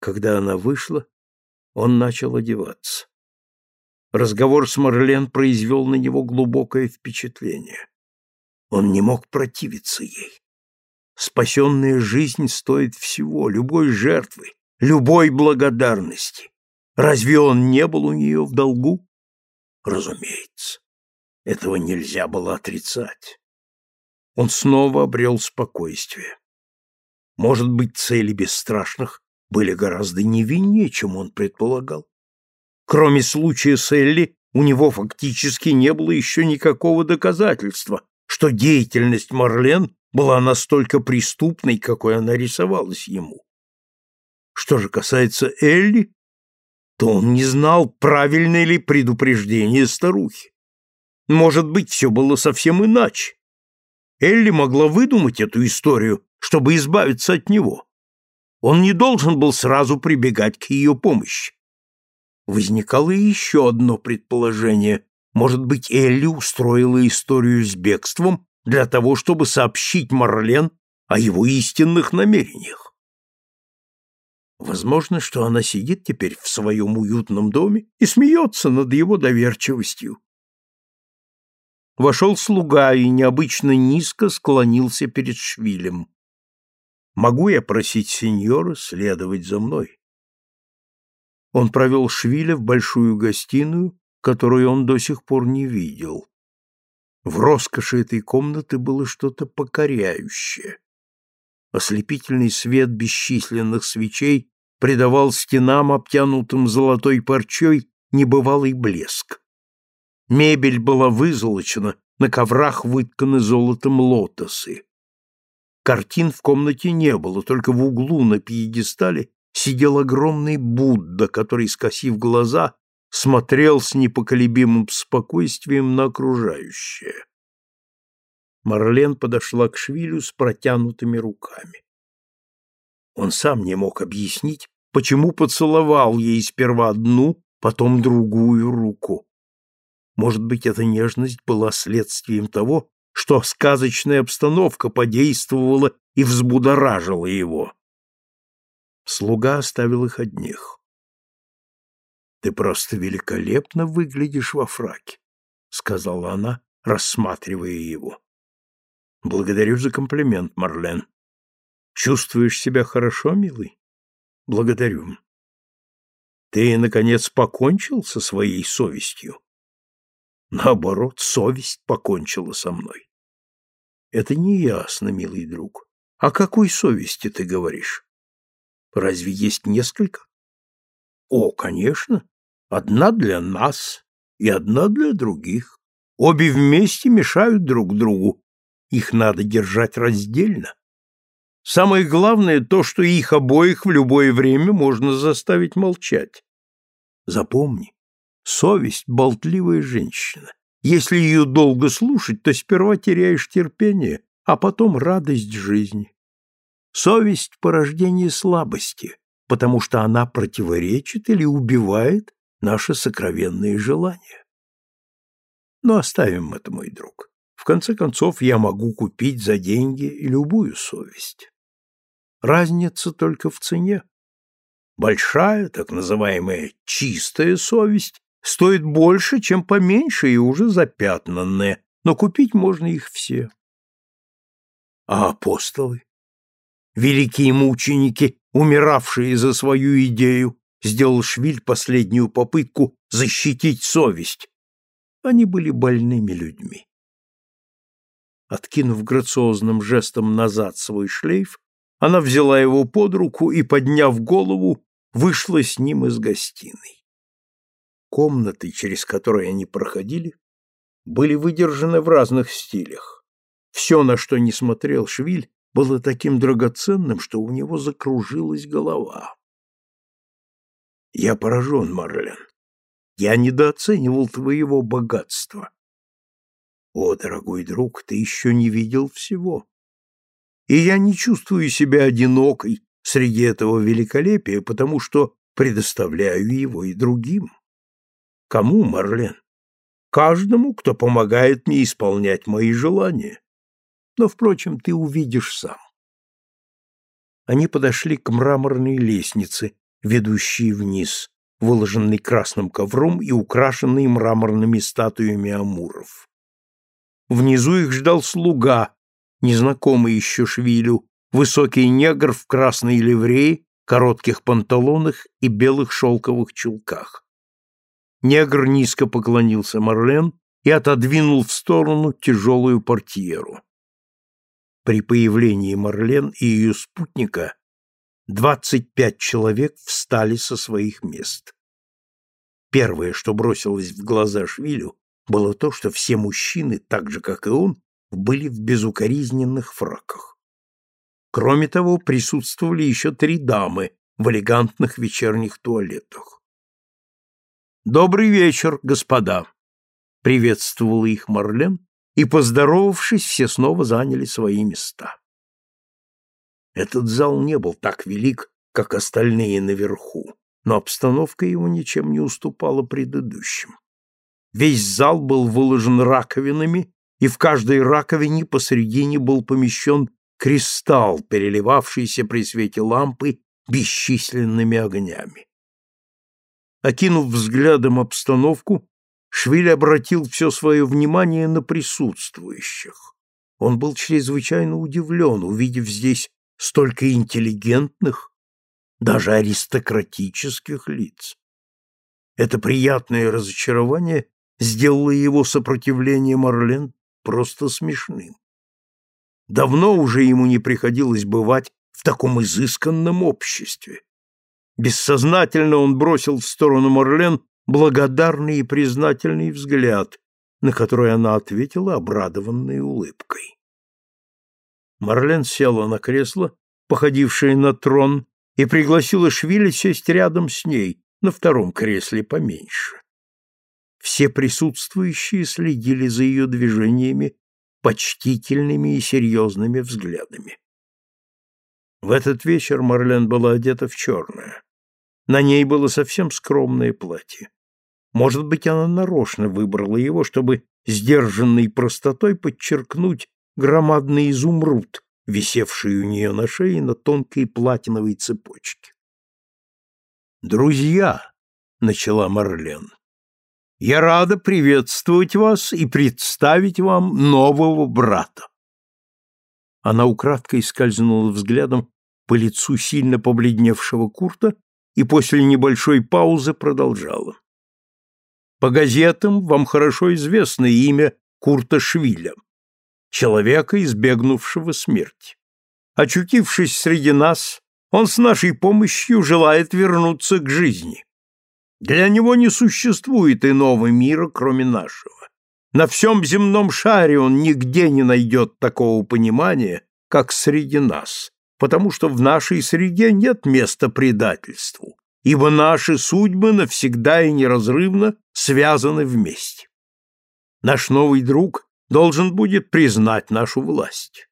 Когда она вышла, он начал одеваться. Разговор с Марлен произвел на него глубокое впечатление. Он не мог противиться ей. Спасенная жизнь стоит всего, любой жертвы, любой благодарности. Разве он не был у нее в долгу? Разумеется. Этого нельзя было отрицать. Он снова обрел спокойствие. Может быть, цели бесстрашных были гораздо невиннее, чем он предполагал. Кроме случая с Элли, у него фактически не было еще никакого доказательства, что деятельность Марлен была настолько преступной, какой она рисовалась ему. Что же касается Элли, то он не знал, правильное ли предупреждение старухи. Может быть, все было совсем иначе. Элли могла выдумать эту историю, чтобы избавиться от него. Он не должен был сразу прибегать к ее помощи. Возникало еще одно предположение. Может быть, Элли устроила историю с бегством для того, чтобы сообщить Марлен о его истинных намерениях. Возможно, что она сидит теперь в своем уютном доме и смеется над его доверчивостью. Вошел слуга и необычно низко склонился перед Швилем. «Могу я просить сеньора следовать за мной?» Он провел Швиля в большую гостиную, которую он до сих пор не видел. В роскоши этой комнаты было что-то покоряющее. Ослепительный свет бесчисленных свечей придавал стенам, обтянутым золотой парчой, небывалый блеск. Мебель была вызолочена, на коврах вытканы золотом лотосы. Картин в комнате не было, только в углу на пьедестале сидел огромный Будда, который, скосив глаза, смотрел с непоколебимым спокойствием на окружающее. Марлен подошла к Швилю с протянутыми руками. Он сам не мог объяснить, почему поцеловал ей сперва одну, потом другую руку. Может быть, эта нежность была следствием того, что сказочная обстановка подействовала и взбудоражила его. Слуга оставил их одних. «Ты просто великолепно выглядишь во фраке», — сказала она, рассматривая его. «Благодарю за комплимент, Марлен. Чувствуешь себя хорошо, милый? Благодарю. Ты, наконец, покончил со своей совестью?» Наоборот, совесть покончила со мной. Это не ясно, милый друг. О какой совести ты говоришь? Разве есть несколько? О, конечно. Одна для нас и одна для других. Обе вместе мешают друг другу. Их надо держать раздельно. Самое главное то, что их обоих в любое время можно заставить молчать. Запомни, совесть — болтливая женщина. Если ее долго слушать, то сперва теряешь терпение, а потом радость жизни. Совесть — порождение слабости, потому что она противоречит или убивает наши сокровенные желания. Но оставим это, мой друг. В конце концов, я могу купить за деньги любую совесть. Разница только в цене. Большая, так называемая чистая совесть стоит больше, чем поменьше и уже запятнанная, но купить можно их все. А апостолы? Великие мученики, умиравшие за свою идею, сделал Швиль последнюю попытку защитить совесть. Они были больными людьми. Откинув грациозным жестом назад свой шлейф, она взяла его под руку и, подняв голову, вышла с ним из гостиной. Комнаты, через которые они проходили, были выдержаны в разных стилях. Все, на что не смотрел Швиль, было таким драгоценным, что у него закружилась голова. Я поражен, Марлен. Я недооценивал твоего богатства. О, дорогой друг, ты еще не видел всего. И я не чувствую себя одинокой среди этого великолепия, потому что предоставляю его и другим. Кому, Марлен? Каждому, кто помогает мне исполнять мои желания. Но, впрочем, ты увидишь сам. Они подошли к мраморной лестнице, ведущие вниз, выложенный красным ковром и украшенный мраморными статуями амуров. Внизу их ждал слуга, незнакомый еще Швилю, высокий негр в красной ливреи, коротких панталонах и белых шелковых чулках. Негр низко поклонился Марлен и отодвинул в сторону тяжелую портьеру. При появлении Марлен и ее спутника двадцать пять человек встали со своих мест. Первое, что бросилось в глаза Швилю, было то, что все мужчины, так же, как и он, были в безукоризненных фраках. Кроме того, присутствовали еще три дамы в элегантных вечерних туалетах. «Добрый вечер, господа!» — приветствовала их Марлен, и, поздоровавшись, все снова заняли свои места. Этот зал не был так велик, как остальные наверху, но обстановка его ничем не уступала предыдущим. Весь зал был выложен раковинами, и в каждой раковине посредине был помещен кристалл, переливавшийся при свете лампы бесчисленными огнями. Окинув взглядом обстановку, Швиль обратил все свое внимание на присутствующих. Он был чрезвычайно удивлен, увидев здесь столько интеллигентных, даже аристократических лиц. Это приятное разочарование сделало его сопротивление Марлен просто смешным. Давно уже ему не приходилось бывать в таком изысканном обществе. Бессознательно он бросил в сторону Марлен благодарный и признательный взгляд, на который она ответила обрадованной улыбкой. Марлен села на кресло, походившее на трон, и пригласила Швиля сесть рядом с ней, на втором кресле поменьше. Все присутствующие следили за ее движениями почтительными и серьезными взглядами. В этот вечер Марлен была одета в черное. На ней было совсем скромное платье. Может быть, она нарочно выбрала его, чтобы сдержанной простотой подчеркнуть громадный изумруд, висевший у нее на шее на тонкой платиновой цепочке. «Друзья», — начала Марлен, — «я рада приветствовать вас и представить вам нового брата». Она украдкой скользнула взглядом по лицу сильно побледневшего Курта и после небольшой паузы продолжала. По газетам вам хорошо известно имя Курта Швиля, человека, избегнувшего смерти. Очутившись среди нас, он с нашей помощью желает вернуться к жизни. Для него не существует иного мира, кроме нашего. На всем земном шаре он нигде не найдет такого понимания, как среди нас, потому что в нашей среде нет места предательству, ибо наши судьбы навсегда и неразрывно связаны вместе. Наш новый друг должен будет признать нашу власть.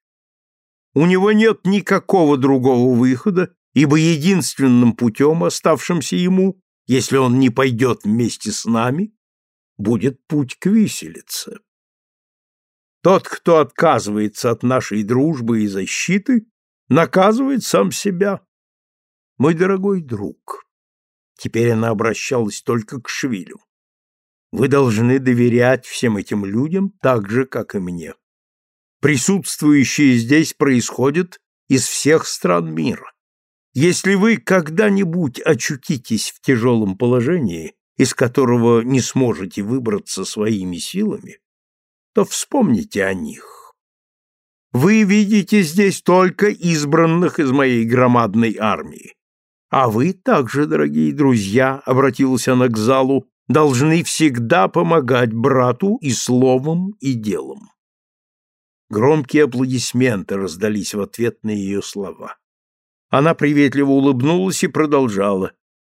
У него нет никакого другого выхода, ибо единственным путем, оставшимся ему, если он не пойдет вместе с нами, будет путь к виселице. Тот, кто отказывается от нашей дружбы и защиты, наказывает сам себя. Мой дорогой друг, Теперь она обращалась только к Швилю. Вы должны доверять всем этим людям так же, как и мне. Присутствующие здесь происходят из всех стран мира. Если вы когда-нибудь очутитесь в тяжелом положении, из которого не сможете выбраться своими силами, то вспомните о них. Вы видите здесь только избранных из моей громадной армии. А вы также, дорогие друзья, обратилась она к залу, должны всегда помогать брату и словом, и делом. Громкие аплодисменты раздались в ответ на ее слова. Она приветливо улыбнулась и продолжала.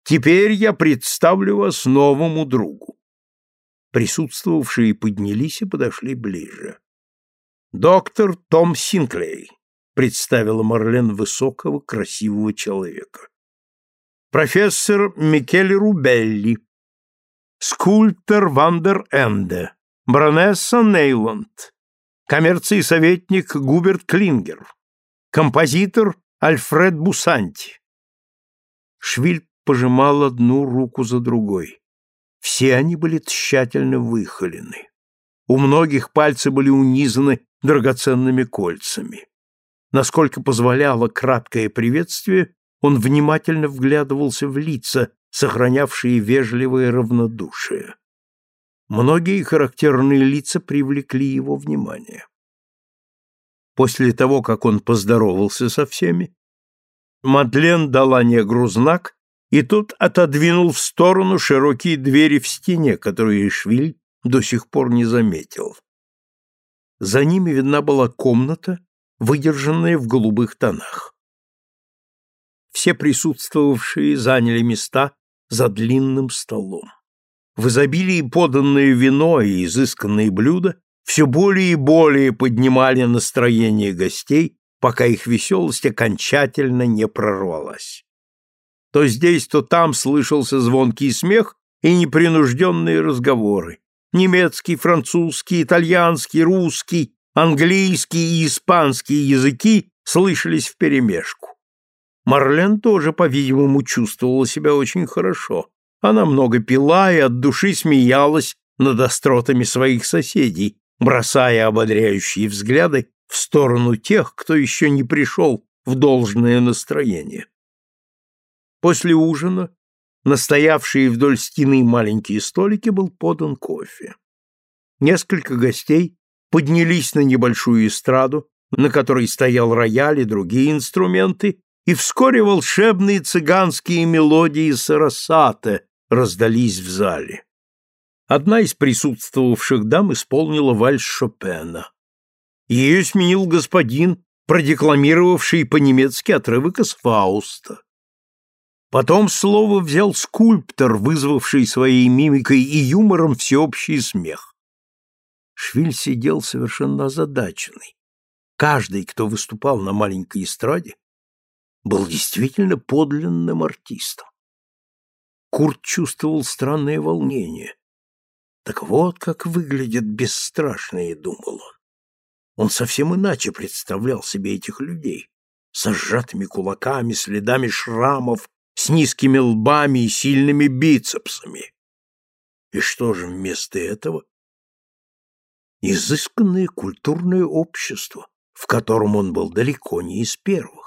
«Теперь я представлю вас новому другу». Присутствовавшие поднялись и подошли ближе. «Доктор Том Синклей», — представила Марлен высокого, красивого человека профессор Микеле Рубелли, скульптор Вандер Энде, баронесса Нейланд, коммерции советник Губерт Клингер, композитор Альфред Бусанти. Швиль пожимал одну руку за другой. Все они были тщательно выхолены. У многих пальцы были унизаны драгоценными кольцами. Насколько позволяло краткое приветствие, он внимательно вглядывался в лица, сохранявшие вежливое равнодушие. Многие характерные лица привлекли его внимание. После того, как он поздоровался со всеми, Мадлен дала негру знак, и тот отодвинул в сторону широкие двери в стене, которые Швиль до сих пор не заметил. За ними видна была комната, выдержанная в голубых тонах. Все присутствовавшие заняли места за длинным столом. В изобилии поданное вино и изысканные блюда все более и более поднимали настроение гостей, пока их веселость окончательно не прорвалась. То здесь, то там слышался звонкий смех и непринужденные разговоры. Немецкий, французский, итальянский, русский, английский и испанский языки слышались вперемешку. Марлен тоже, по-видимому, чувствовала себя очень хорошо. Она много пила и от души смеялась над остротами своих соседей, бросая ободряющие взгляды в сторону тех, кто еще не пришел в должное настроение. После ужина на стоявшие вдоль стены маленькие столики был подан кофе. Несколько гостей поднялись на небольшую эстраду, на которой стоял рояль и другие инструменты, и вскоре волшебные цыганские мелодии сарасата раздались в зале. Одна из присутствовавших дам исполнила вальс Шопена. Ее сменил господин, продекламировавший по-немецки отрывок из Фауста. Потом слово взял скульптор, вызвавший своей мимикой и юмором всеобщий смех. Швиль сидел совершенно озадаченный. Каждый, кто выступал на маленькой эстраде, был действительно подлинным артистом. Курт чувствовал странное волнение. Так вот как выглядят бесстрашные, думал он. Он совсем иначе представлял себе этих людей, со сжатыми кулаками, следами шрамов, с низкими лбами и сильными бицепсами. И что же вместо этого? Изысканное культурное общество, в котором он был далеко не из первых.